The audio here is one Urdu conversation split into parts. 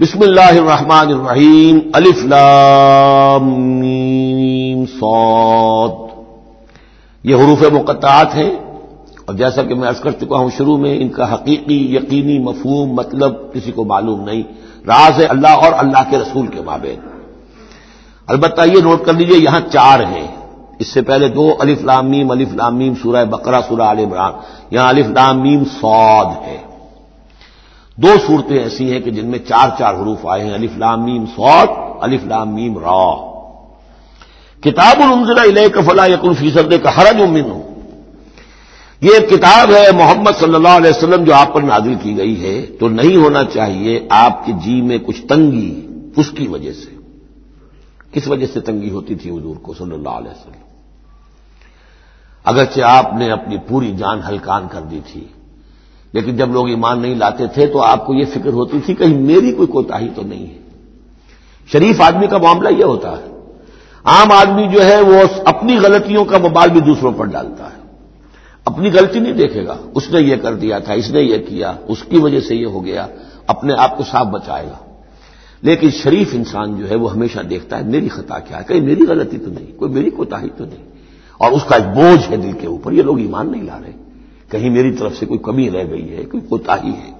بسم اللہ الرحمن الرحیم، الف لام صاد۔ یہ حروف مقطعات ہیں اور جیسا کہ میں عرض کر چکا ہوں شروع میں، ان کا حقیقی، یقینی مفہوم مطلب کسی کو معلوم نہیں۔ راز ہے اللہ اور اللہ کے رسول کے مابین۔ البتہ یہ نوٹ کر لیجیے، یہاں چار ہیں۔ اس سے پہلے دو، الف لامیم الف لامیم سورہ بقرہ، سورہ عال عمران۔ یہاں الف لامیم سعود ہے۔ دو صورتیں ایسی ہیں کہ جن میں چار چار حروف آئے ہیں علیف لام میم سوت علیف لام میم را۔ کتاب الزلہ علیہ فلاح یق الفیصد کا حرج امن ہو یہ ایک کتاب ہے محمد صلی اللہ علیہ وسلم جو آپ پر نازل کی گئی ہے۔ تو نہیں ہونا چاہیے آپ کے جی میں کچھ تنگی، اس کی وجہ سے۔ کس وجہ سے تنگی ہوتی تھی حضور کو صلی اللہ علیہ وسلم؟ اگرچہ آپ نے اپنی پوری جان ہلکان کر دی تھی۔ لیکن جب لوگ ایمان نہیں لاتے تھے تو آپ کو یہ فکر ہوتی تھی کہیں میری کوئی کوتا تو نہیں ہے۔ شریف آدمی کا معاملہ یہ ہوتا ہے۔ عام آدمی جو ہے وہ اپنی غلطیوں کا مبال بھی دوسروں پر ڈالتا ہے۔ اپنی غلطی نہیں دیکھے گا۔ اس نے یہ کر دیا تھا، اس نے یہ کیا، اس کی وجہ سے یہ ہو گیا۔ اپنے آپ کو صاف بچائے گا۔ لیکن شریف انسان جو ہے وہ ہمیشہ دیکھتا ہے، میری خطا کیا ہے؟ کہیں میری غلطی تو نہیں، کوئی میری کوتا تو نہیں۔ اور اس کا ایک بوجھ ہے دل کے اوپر، یہ لوگ ایمان نہیں لا رہے۔ کہیں میری طرف سے کوئی کمی رہ گئی ہے، کوئی کوتا ہی ہے۔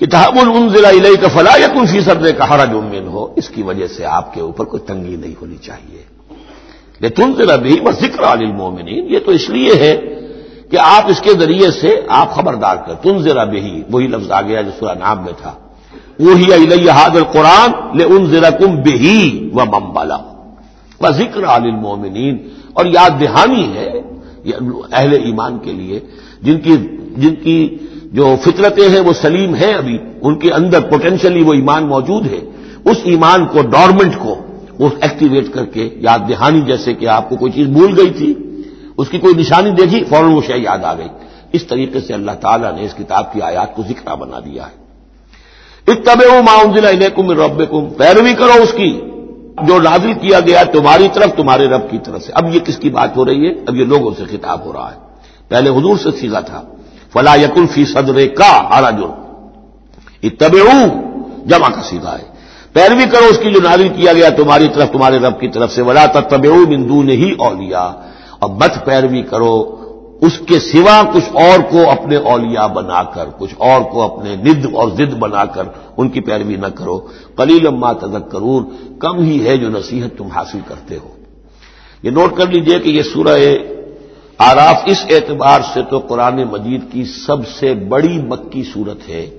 کتاب ضلع علیہ کا فلاح یا کوئی فیصد نے کہا جمن ہو اس کی وجہ سے آپ کے اوپر کوئی تنگی نہیں ہونی چاہیے۔ یہ تم ضلع بھی بس ذکر عالمومنین یہ تو اس لیے ہے کہ آپ اس کے ذریعے سے آپ خبردار کر۔ تم ذرا بہی وہی لفظ آ گیا جو سورہ نام میں تھا۔ وہی علیہ حاضر قرآن لے ان ذرا کم بہی و ممبلا بس ذکر عالمومنین اور یاد دہانی ہے اہل ایمان کے لیے، جن کی جن کی جو فطرتیں ہیں وہ سلیم ہیں ابھی، ان کے اندر پوٹینشلی وہ ایمان موجود ہے، اس ایمان کو ڈورمنٹ کو، وہ ایکٹیویٹ کر کے، یاد دہانی جیسے کہ آپ کو کوئی چیز بھول گئی تھی، اس کی کوئی نشانی دیکھی، فوراً وہ شے یاد آ گئی۔ اس طریقے سے اللہ تعالیٰ نے اس کتاب کی آیات کو ذکر بنا دیا ہے۔ اتب معاون علیکم رب پیروی کرو اس کی۔ جو نازل کیا گیا تمہاری طرف، تمہارے رب کی طرف سے۔ اب یہ کس کی بات ہو رہی ہے؟ اب یہ لوگوں سے خطاب ہو رہا ہے۔ پہلے حضور سے سیکھا تھا۔ فلا یق الفی صدر کا ہارا جو اتب جمع کا سیدھا ہے۔ پیروی کرو اس کی جو نازل کیا گیا تمہاری طرف، تمہارے رب کی طرف سے۔ ولا تب بندو نے ہی اولیا اور مت پیروی کرو اس کے سوا کچھ اور کو اپنے اولیاء بنا کر، کچھ اور کو اپنے ند اور زد بنا کر ان کی پیروی نہ کرو۔ کلیل ما تذکرون، کم ہی ہے جو نصیحت تم حاصل کرتے ہو۔ یہ نوٹ کر لیجیے کہ یہ سورہ آراف اس اعتبار سے تو قرآن مجید کی سب سے بڑی مکی صورت ہے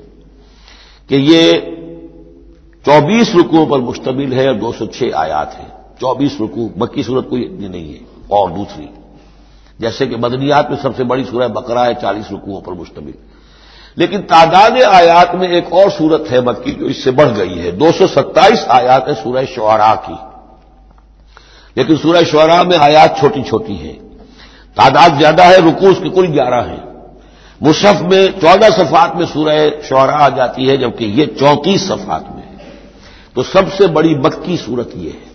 کہ یہ چوبیس رکوعوں پر مشتمل ہے اور دو سو چھ آیات ہیں۔ چوبیس رکوع، مکی صورت کوئی نہیں ہے، اور دوسری۔ جیسے کہ مدنیات میں سب سے بڑی سورہ بقرہ ہے، چالیس رکوعوں پر مشتمل۔ لیکن تعداد آیات میں ایک اور صورت ہے مکی جو اس سے بڑھ گئی ہے۔ دو سو ستائیس آیات ہے سورہ شعراء کی۔ لیکن سورہ شعراء میں آیات چھوٹی چھوٹی ہیں۔ تعداد زیادہ ہے رکو اس کی کل گیارہ ہے مصحف میں چودہ صفحات میں سورہ شعراء آ جاتی ہے، جبکہ یہ چونتیس صفحات میں ہے۔ تو سب سے بڑی مکی صورت یہ ہے۔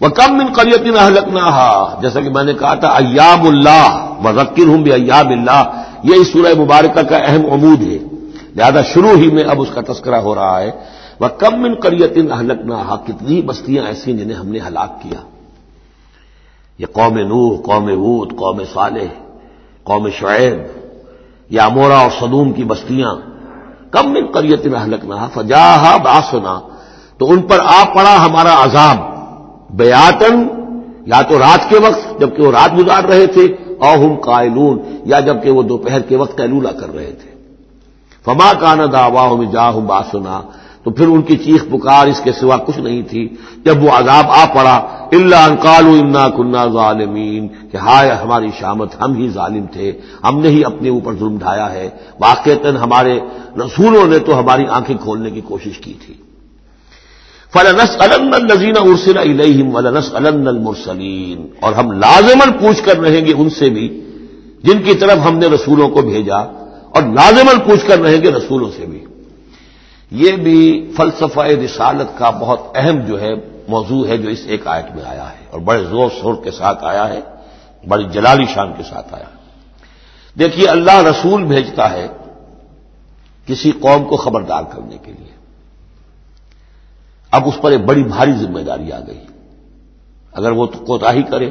وہ کم من قریت حلق نہ جیسا کہ میں نے کہا تھا، ایام اللہ و ذکر ہوں بھی ایام اللہ، یہ اس سورہ مبارکہ کا اہم عمود ہے۔ لہذا شروع ہی میں اب اس کا تذکرہ ہو رہا ہے۔ وہ کم من قریت اہلک نہ کتنی بستیاں ایسی جنہیں ہم نے ہلاک کیا۔ یہ قوم نور قوم وود قوم صالح، قوم شعیب یا مورا اور صدوم کی بستیاں۔ کم من قریت اہلک نہ فجا باسنا تو ان پر آ پڑا ہمارا عذاب۔ بیاتن، یا تو رات کے وقت جبکہ وہ رات گزار رہے تھے اوہم قائلون، یا جبکہ وہ دوپہر کے وقت قیلولہ کر رہے تھے۔ فما کانا دعوا میں جا ہوں باسنا، تو پھر ان کی چیخ پکار اس کے سوا کچھ نہیں تھی۔ جب وہ عذاب آ پڑا اللہ انکالو انا کنہ ظالمین، کہ ہائے ہماری شامت، ہم ہی ظالم تھے، ہم نے ہی اپنے اوپر ظلم ڈھایا ہے۔ واقع ہمارے رسولوں نے تو ہماری آنکھیں کھولنے کی کوشش کی تھی۔ فلنس الن الزین ارسل الہم ولنس المرسلین اور ہم لازمن پوچھ کر رہیں گے ان سے بھی، جن کی طرف ہم نے رسولوں کو بھیجا، اور لازمن پوچھ کر رہیں گے رسولوں سے بھی۔ یہ بھی فلسفہ رسالت کا بہت اہم جو ہے، موضوع ہے جو اس ایک آیت میں آیا ہے، اور بڑے زور شور کے ساتھ آیا ہے، بڑی جلالی شان کے ساتھ آیا دیکھیے، اللہ رسول بھیجتا ہے کسی قوم کو خبردار کرنے کے لیے۔ اب اس پر ایک بڑی بھاری ذمہ داری آ گئی۔ اگر وہ کوتاہی کرے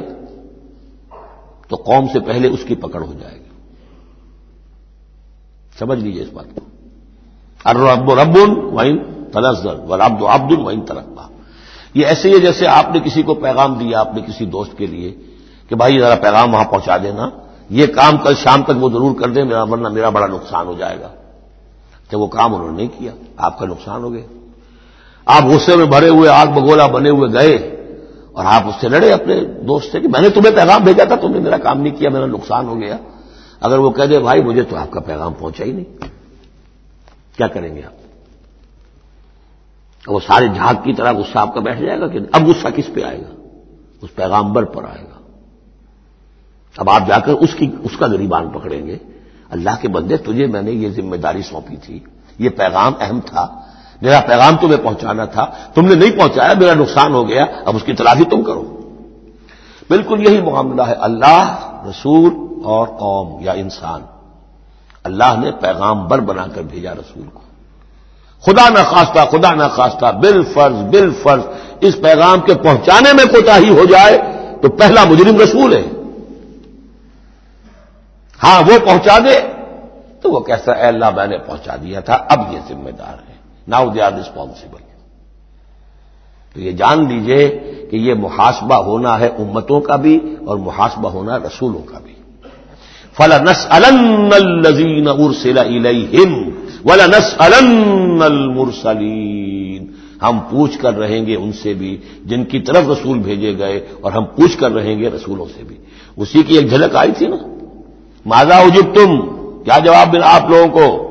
تو قوم سے پہلے اس کی پکڑ ہو جائے گی۔ سمجھ لیجیے اس بات کو۔ رب رب وائن تنزل و ربد عبد وائن ترقا یہ ایسے ہی جیسے آپ نے کسی کو پیغام دیا اپنے کسی دوست کے لیے کہ بھائی ذرا پیغام وہاں پہنچا دینا، یہ کام کل شام تک وہ ضرور کر دیں، میرا ورنہ میرا بڑا نقصان ہو جائے گا۔ کہ وہ کام انہوں نے نہیں کیا، آپ کا نقصان ہو گیا۔ آپ غصے میں بھرے ہوئے، آگ بگولا بنے ہوئے گئے اور آپ اس سے لڑے اپنے دوست سے کہ میں نے تمہیں پیغام بھیجا تھا، تم نے میرا کام نہیں کیا، میرا نقصان ہو گیا۔ اگر وہ کہہ دے بھائی مجھے تو آپ کا پیغام پہنچا ہی نہیں۔ کیا کریں گے آپ؟ وہ سارے جھاگ کی طرح غصہ آپ کا بیٹھ جائے گا کہ اب غصہ کس پہ آئے گا؟ اس پیغامبر پر آئے گا۔ اب آپ جا کر اس کی، اس کا گریبان پکڑیں گے۔ اللہ کے بندے، تجھے میں نے یہ ذمہ داری سونپی تھی، یہ پیغام اہم تھا۔ میرا پیغام تمہیں پہنچانا تھا، تم نے نہیں پہنچایا، میرا نقصان ہو گیا، اب اس کی تلافی تم کرو۔ بالکل یہی معاملہ ہے، اللہ، رسول اور قوم یا انسان۔ اللہ نے پیغام بر بنا کر بھیجا رسول کو۔ خدا نہ خواستہ خدا نہ خواستہ بل فرض بل فرض اس پیغام کے پہنچانے میں کوتا ہی ہو جائے تو پہلا مجرم رسول ہے۔ ہاں وہ پہنچا دے تو وہ کیسا، اے اللہ میں نے پہنچا دیا تھا، اب یہ ذمہ دار ہے۔ ناؤ دے آر ریسپانسبل تو یہ جان لیجیے کہ یہ محاسبہ ہونا ہے امتوں کا بھی اور محاسبہ ہونا رسولوں کا بھی۔ فلا نس الزین ارسل ولا نس المرسلین ہم پوچھ کر رہیں گے ان سے بھی جن کی طرف رسول بھیجے گئے اور ہم پوچھ کر رہیں گے رسولوں سے بھی۔ اسی کی ایک جھلک آئی تھی نا؟ ماضا اجب تم کیا جواب ملا آپ لوگوں کو؟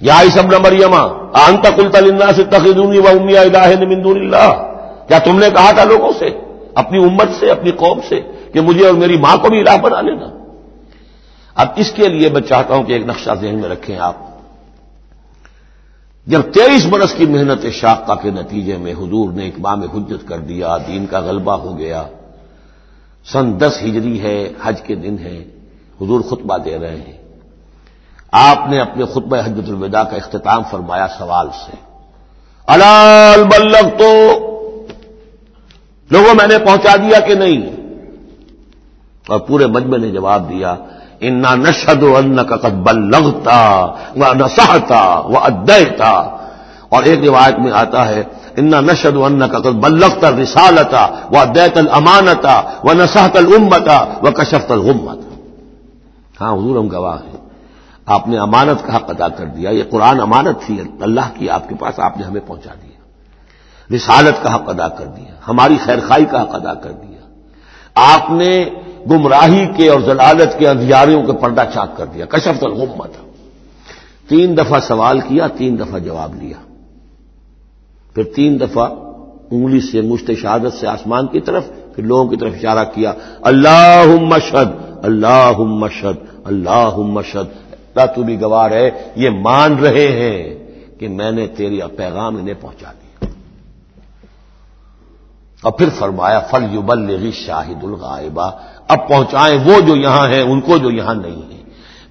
یا سب مریما آنتا کل تلنا سے تخیدونی و امیا الہ مندون اللہ. کیا تم نے کہا تھا لوگوں سے، اپنی امت سے، اپنی قوم سے، کہ مجھے اور میری ماں کو بھی الہ بنا لینا؟ اب اس کے لیے میں چاہتا ہوں کہ ایک نقشہ ذہن میں رکھیں آپ۔ جب تیئیس برس کی محنت شاقہ کے نتیجے میں حضور نے اقبام حجت کر دیا، دین کا غلبہ ہو گیا، سن دس ہجری ہے، حج کے دن ہے حضور خطبہ دے رہے ہیں۔ آپ نے اپنے خطبہ حجت الوداع کا اختتام فرمایا سوال سے۔ الال بلغ تو لوگوں میں نے پہنچا دیا کہ نہیں؟ اور پورے مجمع نے جواب دیا، انا نشد ان کا قد لگتا وہ نسہتا وہ ادیتا اور ایک روایت میں آتا ہے، انا نشد ان کا قد بلغتا رسالتا وہ ادیت المانتا وہ نسحت المتا وہ کشفت الغمت ہاں حضور ہم گواہ ہیں۔ آپ نے امانت کا حق ادا کر دیا، یہ قرآن امانت تھی، اللہ کی آپ کے پاس آپ نے ہمیں پہنچا دیا۔ رسالت کا حق ادا کر دیا، ہماری خیرخائی کا حق ادا کر دیا۔ آپ نے گمراہی کے اور ضلالت کے اندھیاریوں کے پردہ چاک کر دیا، کشف الغمت تین دفعہ سوال کیا، تین دفعہ جواب لیا۔ پھر تین دفعہ انگلی سے مشت شہادت سے آسمان کی طرف، پھر لوگوں کی طرف اشارہ کیا اللہ مشد اللہ مشد اللہ مشد اللہ تو بھی گوار ہے، یہ مان رہے ہیں کہ میں نے تیری پیغام انہیں پہنچا دیا اور پھر فرمایا فل یو شاہد الغائبہ اب پہنچائیں وہ جو یہاں ہیں، ان کو جو یہاں نہیں ہیں۔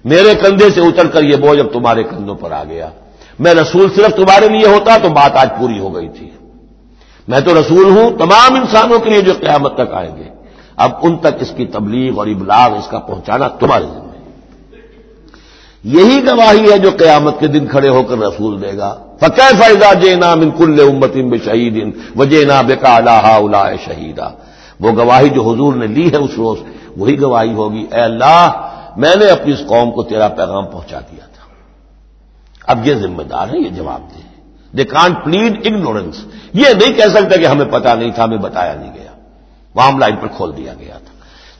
میرے کندھے سے اتر کر یہ بوجھ اب تمہارے کندھوں پر آ گیا۔ میں رسول صرف تمہارے لیے ہوتا تو بات آج پوری ہو گئی تھی۔ میں تو رسول ہوں، تمام انسانوں کے لیے جو قیامت تک آئیں گے۔ اب ان تک اس کی تبلیغ اور ابلاغ اس کا پہنچانا تمہارے ذمہ یہی گواہی ہے جو قیامت کے دن کھڑے ہو کر رسول دے گا۔ فقہ فائدہ جے نام ان کل امت ان بے شہید ان و جے نا بے کا اللہ شہیدا وہ گواہی جو حضور نے لی ہے اس روز، وہی گواہی ہوگی۔ اے اللہ، میں نے اپنی اس قوم کو تیرا پیغام پہنچا دیا تھا۔ اب یہ ذمہ دار ہے، یہ جواب دے۔ دے کانٹ پلیڈ اگنورینس یہ نہیں کہہ سکتا کہ ہمیں پتا نہیں تھا، ہمیں بتایا نہیں گیا۔ معاملہ ان پر کھول دیا گیا تھا۔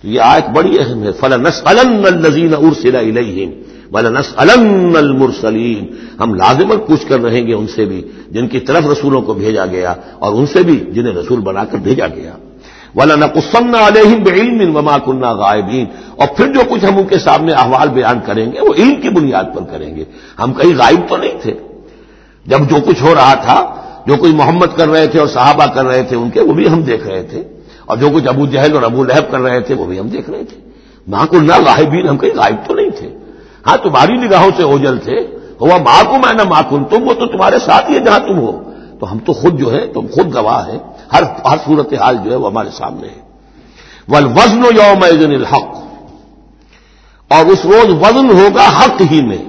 تو یہ آیت بڑی اہم ہے۔ فلنس النزین ارسلا الیہم ولنس المرسلین۔ ہم لازمن پوچھ کر رہیں گے ان سے بھی، جن کی طرف رسولوں کو بھیجا گیا اور ان سے بھی جنہیں رسول بنا کر بھیجا گیا۔ والا نقصن علیہم علم وما کنہ غائبین۔ اور پھر جو کچھ ہم ان کے سامنے احوال بیان کریں گے، وہ علم کی بنیاد پر کریں گے۔ ہم کہیں غائب تو نہیں تھے۔ جب جو کچھ ہو رہا تھا، جو کوئی محمد کر رہے تھے اور صحابہ کر رہے تھے ان کے، وہ بھی ہم دیکھ رہے تھے۔ اور جو کچھ ابو جہل اور ابو لہب کر رہے تھے، وہ بھی ہم دیکھ رہے تھے۔ وہاں کو نہ غائبین، ہم کہیں غائب تو نہیں تھے۔ ہاں تمہاری نگاہوں سے اوجل تھے۔ ہوا ماں میں نہ ماکن تم وہ تو تمہارے ساتھ ہی ہے جہاں تم ہو۔ تو ہم تو خود جو ہے تم خود گواہ ہیں۔ ہر ہر صورت حال جو ہے وہ ہمارے سامنے ہے۔ ول وزن یوم الحق۔ اور اس روز وزن ہوگا حق ہی میں۔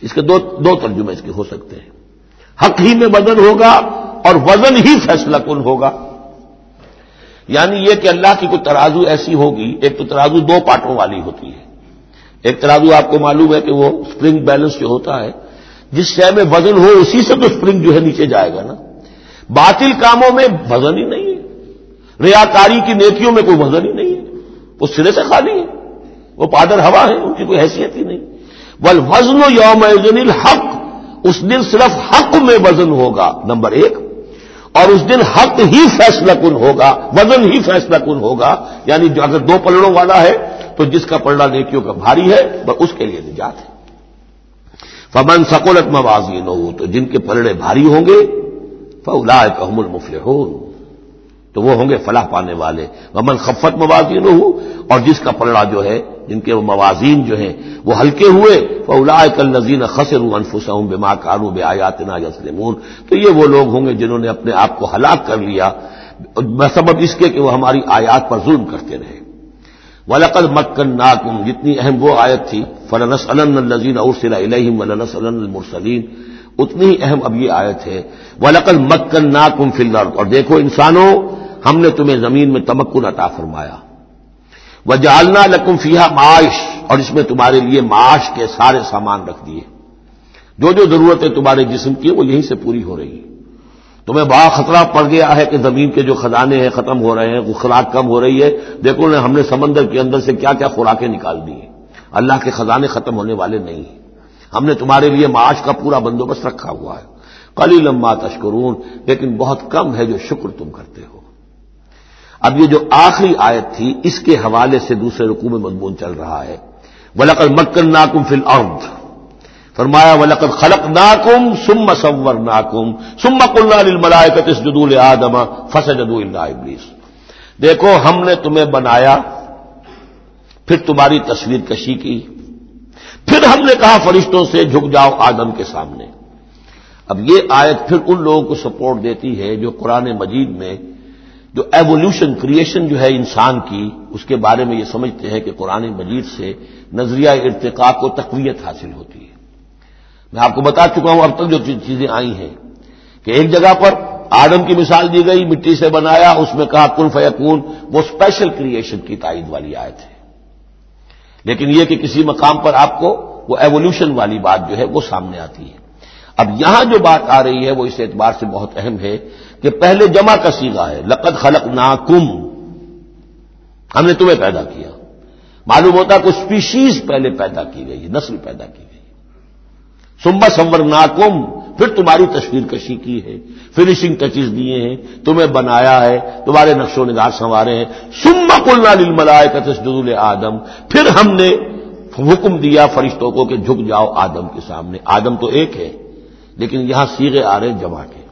اس کے دو دو ترجمے اس کے ہو سکتے ہیں۔ حق ہی میں وزن ہوگا اور وزن ہی فیصلہ کن ہوگا۔ یعنی یہ کہ اللہ کی کوئی ترازو ایسی ہوگی، ایک تو ترازو دو پارٹوں والی ہوتی ہے۔ ایک ترازو آپ کو معلوم ہے کہ وہ اسپرنگ بیلنس جو ہوتا ہے، جس شے میں وزن ہو اسی سے تو اسپرنگ جو ہے نیچے جائے گا نا۔ باطل کاموں میں وزن ہی نہیں ہے۔ ریاکاری کی نیکیوں میں کوئی وزن ہی نہیں ہے۔ وہ سرے سے خالی ہے۔ وہ پادر ہوا ہے، ان کی کوئی حیثیت ہی نہیں۔ بل وزن و یوم الحق۔ اس دن صرف حق میں وزن ہوگا، نمبر ایک۔ اور اس دن حق ہی فیصلہ کن ہوگا، وزن ہی فیصلہ کن ہوگا یعنی جو اگر دو پلڑوں والا ہے، تو جس کا پلڑا نیکیوں کا بھاری ہے بس اس کے لیے نجات ہے۔ فمن سکولت موازین نہ ہو تو جن کے پلڑے بھاری ہوں گے فلا مفل المفل تو وہ ہوں گے فلاح پانے والے۔ ومن خفت موازی نہ ہو اور جس کا پلڑا جو ہے، جن کے موازین جو ہیں، وہ ہلکے ہوئے فلا کل نذین خسر انفس ہوں بے ماں کارو بے آیات نا یسلمون تو یہ وہ لوگ ہوں گے جنہوں نے اپنے آپ کو ہلاک کر لیا۔ سبب اس کے کہ وہ ہماری آیات پر ظلم کرتے رہے۔ ولقل مکن ناکم جتنی اہم وہ آیت تھی فلنس النزین ارسل الہم ولنس المرسلین اتنی اہم اب یہ آیت ہے۔ ولقل مکن ناکم فلر اور دیکھو انسانوں ہم نے تمہیں زمین میں تمکن عطا فرمایا۔ وہ جالنا لکم فیحا معاش، اور اس میں تمہارے لیے معاش کے سارے سامان رکھ دیے۔ جو جو ضرورتیں تمہارے جسم کی وہ یہیں سے پوری ہو رہی ہیں۔ تمہیں بڑا خطرہ پڑ گیا ہے کہ زمین کے جو خزانے ہیں ختم ہو رہے ہیں خوراک کم ہو رہی ہے۔ دیکھو ہم نے سمندر کے اندر سے کیا کیا خوراکیں نکال دی ہیں۔ اللہ کے خزانے ختم ہونے والے نہیں ہیں۔ ہم نے تمہارے لیے معاش کا پورا بندوبست رکھا ہوا ہے۔ کلی لمبا تشکرون، لیکن بہت کم ہے جو شکر تم کرتے ہو۔ اب یہ جو آخری آیت تھی، اس کے حوالے سے دوسرے رقو میں مضمون چل رہا ہے۔ ولقل مکن ناکم فل ارد فرمایا ولقل خلق ناکم سم سور ناکم سم ملائے جدول آدما فس جدو ابلیس دیکھو، ہم نے تمہیں بنایا، پھر تمہاری تصویر کشی کی۔ پھر ہم نے کہا، فرشتوں سے جھک جاؤ آدم کے سامنے۔ اب یہ آیت پھر ان لوگوں کو سپورٹ دیتی ہے جو قرآن مجید میں جو ایوولوشن کریشن جو ہے انسان کی، اس کے بارے میں یہ سمجھتے ہیں کہ قرآن مجید سے نظریہ ارتقا کو تقویت حاصل ہوتی ہے۔ میں آپ کو بتا چکا ہوں اب تک جو چیزیں آئی ہیں کہ ایک جگہ پر آدم کی مثال دی گئی، مٹی سے بنایا، اس میں کہا کن فیقون وہ اسپیشل کریشن کی تائید والی آئے تھے لیکن یہ کہ کسی مقام پر آپ کو وہ ایوولوشن والی بات جو ہے وہ سامنے آتی ہے۔ اب یہاں جو بات آ رہی ہے وہ اس اعتبار سے بہت اہم ہے کہ پہلے جمع کا سیگا ہے، لقد خلق ناکم ہم نے تمہیں پیدا کیا۔ معلوم ہوتا کچھ اسپیشیز پہلے پیدا کی گئی نسل پیدا کی گئی سمبا سمبر ناکم پھر تمہاری تصویر کشی کی ہے فنیشنگ ٹچز دیے ہیں، تمہیں بنایا ہے، تمہارے نقش و نگار سنوارے ہیں۔ سما کلنا نل ملائے کا آدم پھر ہم نے حکم دیا فرشتوں کو کہ جھک جاؤ آدم کے سامنے۔ آدم تو ایک ہے، لیکن یہاں سیغے آ رہے جمع کے۔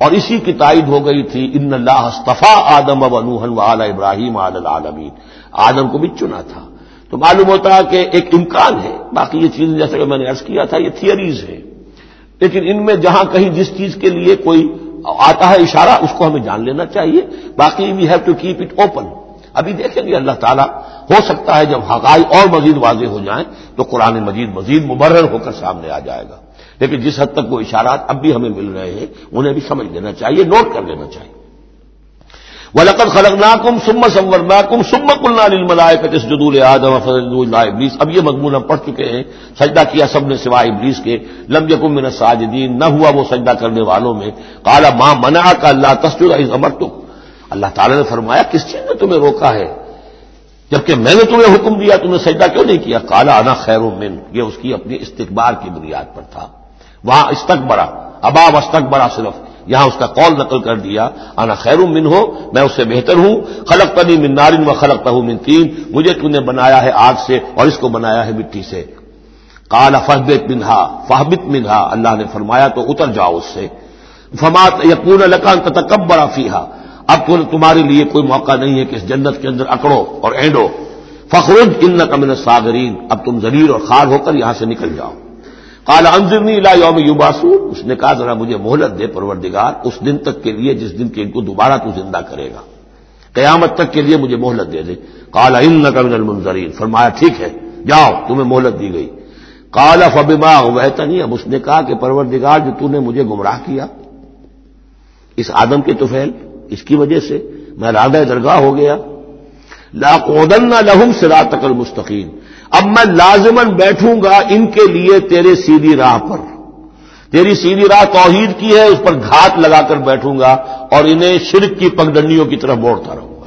اور اسی کی تائید ہو گئی تھی، ان اللہ استفا آدم اب انوہن والا ابراہیم عالمین آدم کو بھی چنا تھا۔ تو معلوم ہوتا ہے کہ ایک امکان ہے۔ باقی یہ چیزیں جیسے کہ میں نے ارض کیا تھا، یہ تھیئریز ہیں۔ لیکن ان میں جہاں کہیں جس چیز کے لیے کوئی آتا ہے اشارہ، اس کو ہمیں جان لینا چاہیے۔ باقی we have to keep it open ابھی دیکھیں گے اللہ تعالیٰ، ہو سکتا ہے جب حقائق اور مزید واضح ہو جائیں تو قرآن مجید مزید مبرر ہو کر سامنے آ جائے گا۔ لیکن جس حد تک وہ اشارات اب بھی ہمیں مل رہے ہیں، انہیں بھی سمجھ لینا چاہیے، نوٹ کر لینا چاہیے۔ وہ لقد خلق ناکم سم سمور ناکم سم کلنا کس جدول آدم فضل ابلیس اب یہ مضمون ہم پڑھ چکے ہیں، سجدہ کیا سب نے سوائے ابلیس کے۔ لم یکم من ساجدین نہ ہوا وہ سجدہ کرنے والوں میں۔ کالا ماں منا کا اللہ تسجد امر تو اللہ تعالیٰ نے فرمایا، کس چیز نے تمہیں روکا ہے؟ جبکہ میں نے تمہیں حکم دیا تمہیں سجدہ کیوں نہیں کیا؟ کالا آنا خیر من۔ یہ اس کی اپنی استقبال کی بنیاد پر تھا۔ وہاں استق بڑا اباب استق بڑا صرف یہاں اس کا قول نقل کر دیا آنا خیر من ہو میں اس سے بہتر ہوں۔ خلق تنی من نارن و خلق تہ من تین۔ مجھے تم نے بنایا ہے آگ سے اور اس کو بنایا ہے مٹی سے۔ کالا فہبت منہا فہبت منہا۔ اللہ نے فرمایا تو اتر جاؤ اس سے۔ فمات یقون لکان تکب بڑا فیحا اب تو تمہارے لیے کوئی موقع نہیں ہے کہ اس جنت کے اندر اکڑو اور اینڈو۔ فخرج ان کمن ساگرین اب تم زلیل اور خار ہو کر یہاں سے نکل جاؤ۔ کال انضرنی لا یوم یوباسون اس نے کہا ذرا مجھے مہلت دے پروردگار، اس دن تک کے لیے جس دن کے ان کو دوبارہ تو زندہ کرے گا. قیامت تک کے لیے مجھے مہلت دے دے. کالا ان من المنظرین. فرمایا، ٹھیک ہے، جاؤ، تمہیں مہلت دی گئی. کالا فبما وحتا اب اس نے کہا کہ پروردگار، جو تو نے مجھے گمراہ کیا، اس آدم کے توفیل اس کی وجہ سے میں راگہ درگاہ ہو گیا. لاقودن لہم سرات تقل مستقیم اب میں لازمن بیٹھوں گا ان کے لیے تیرے سیدھی راہ پر۔ تیری سیدھی راہ توحید کی ہے، اس پر گھات لگا کر بیٹھوں گا اور انہیں شرک کی پگڈنڈیوں کی طرف موڑتا رہوں گا۔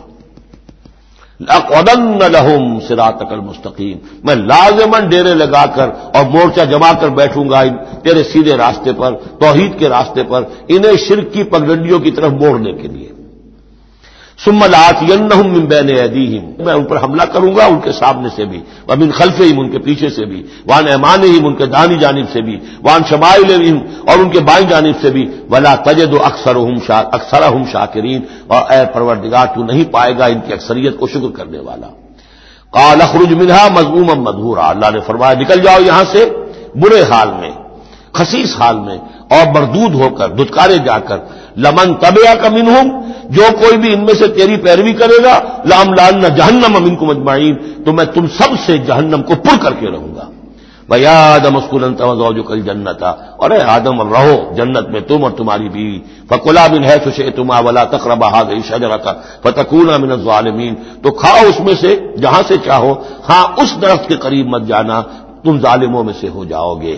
لاقودن لہم سرات تقل مستقیم میں لازمن ڈیرے لگا کر اور مورچہ جما کر بیٹھوں گا تیرے سیدھے راستے پر، توحید کے راستے پر، انہیں شرک کی پگڈنڈیوں کی طرف موڑنے کے لیے۔ سملات من بین ایدیہم۔ میں ان پر حملہ کروں گا ان کے سامنے سے بھی من خلف ان کے پیچھے سے بھی وان ایمان ان کے دانی جانب سے بھی وان شمائل اور ان کے بائیں جانب سے بھی۔ ولا تجد اکثر اکثر ہم شاکرین۔ اور اے پروردگار، تو نہیں پائے گا ان کی اکثریت کو شکر کرنے والا۔ قال، اخرج منها مضموما مدھورا۔ اللہ نے فرمایا، نکل جاؤ یہاں سے برے حال میں خسیس حال میں، اور مردود ہو کر، دھتکارے جا کر، لمن طبیا کا من ہوں جو کوئی بھی ان میں سے تیری پیروی کرے گا، لام لال نہ جہنم امین کو مجمعین تو میں تم سب سے جہنم کو پر کر کے رہوں گا۔ بھائی آدم اسکول جو کل جنت اور اے آدم رہو، جنت میں تم اور تمہاری بیوی۔ فکلا بن ہے سشے تما ولا تقربا گئی شجرا کا فتکون من الظالمین۔ تو کھاؤ اس میں سے جہاں سے چاہو۔ ہاں اس درخت کے قریب مت جانا، تم ظالموں میں سے ہو جاؤ گے۔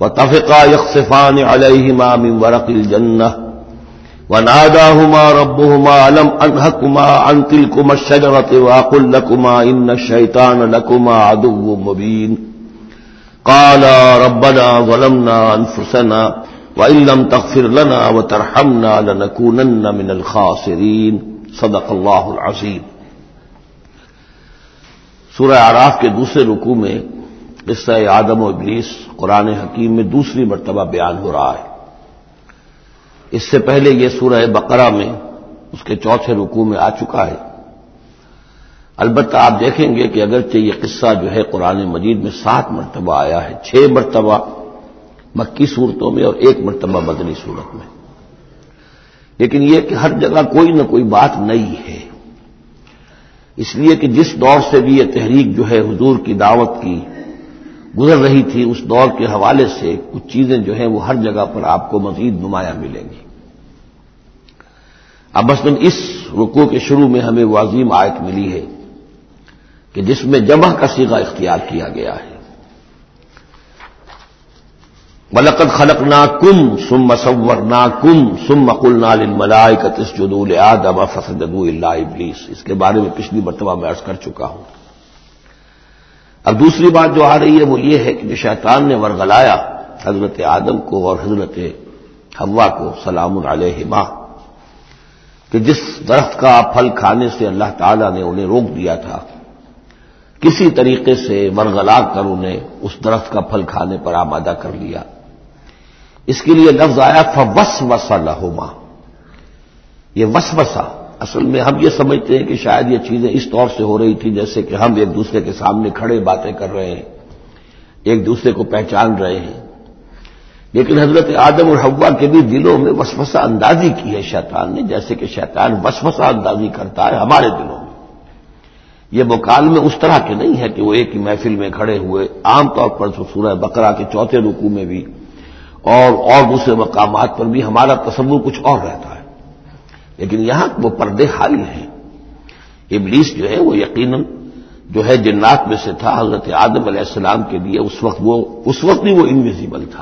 وتفقا يخصفان عليهما من ورق الجنة وناداهما ربهما ألم أنهكما عن تلكما الشجرة وأقل لكما إن الشيطان لكما عدو مبين قالا ربنا ظلمنا أنفسنا وإن لم تغفر لنا وترحمنا لنكونن من الخاسرين صدق الله العظيم سورہ عراف کے دوسرے رکوع میں قصہ آدم و ابلیس قرآن حکیم میں دوسری مرتبہ بیان ہو رہا ہے۔ اس سے پہلے یہ سورہ بقرہ میں اس کے چوتھے رکوع میں آ چکا ہے۔ البتہ آپ دیکھیں گے کہ اگرچہ یہ قصہ جو ہے قرآن مجید میں سات مرتبہ آیا ہے، چھ مرتبہ مکی صورتوں میں اور ایک مرتبہ مدنی صورت میں۔ لیکن یہ کہ ہر جگہ کوئی نہ کوئی بات نئی ہے۔ اس لیے کہ جس دور سے بھی یہ تحریک جو ہے حضور کی دعوت کی گزر رہی تھی اس دور کے حوالے سے کچھ چیزیں جو ہیں وہ ہر جگہ پر آپ کو مزید نمایاں ملیں گی۔ اب مثلاً اس رکو کے شروع میں ہمیں وہ عظیم آیت ملی ہے کہ جس میں جمع کا سیگا اختیار کیا گیا ہے۔ ملکت خلق نا کم سم مصور نا کم سم مکل نال ملائے کا تسجدول آدم فسد اللہ ابلیس اس کے بارے میں پچھلی مرتبہ میں عرض کر چکا ہوں۔ اب دوسری بات جو آ رہی ہے وہ یہ ہے کہ شیطان نے ورگلایا حضرت آدم کو اور حضرت ہوا کو، سلام علیہ کہ جس درخت کا پھل کھانے سے اللہ تعالی نے انہیں روک دیا تھا، کسی طریقے سے ورگلا کر انہیں اس درخت کا پھل کھانے پر آمادہ کر لیا۔ اس کے لیے لفظ آیا تھا وس وسا لہما یہ وس وسا اصل میں ہم یہ سمجھتے ہیں کہ شاید یہ چیزیں اس طور سے ہو رہی تھی جیسے کہ ہم ایک دوسرے کے سامنے کھڑے باتیں کر رہے ہیں، ایک دوسرے کو پہچان رہے ہیں۔ لیکن حضرت آدم اور حوا کے بھی دلوں میں وسوسہ اندازی کی ہے شیطان نے، جیسے کہ شیطان وسوسہ اندازی کرتا ہے ہمارے دلوں میں۔ یہ مکال میں اس طرح کے نہیں ہے کہ وہ ایک ہی محفل میں کھڑے ہوئے، عام طور پر سورہ بقرہ کے چوتھے رکو میں بھی، اور اور دوسرے مقامات پر بھی ہمارا تصور کچھ اور رہتا ہے۔ لیکن یہاں وہ پردے حال ہیں۔ ابلیس جو ہے وہ یقیناً جو ہے جنات میں سے تھا، حضرت آدم علیہ السلام کے لیے اس وقت وہ، اس وقت بھی وہ انویزیبل تھا۔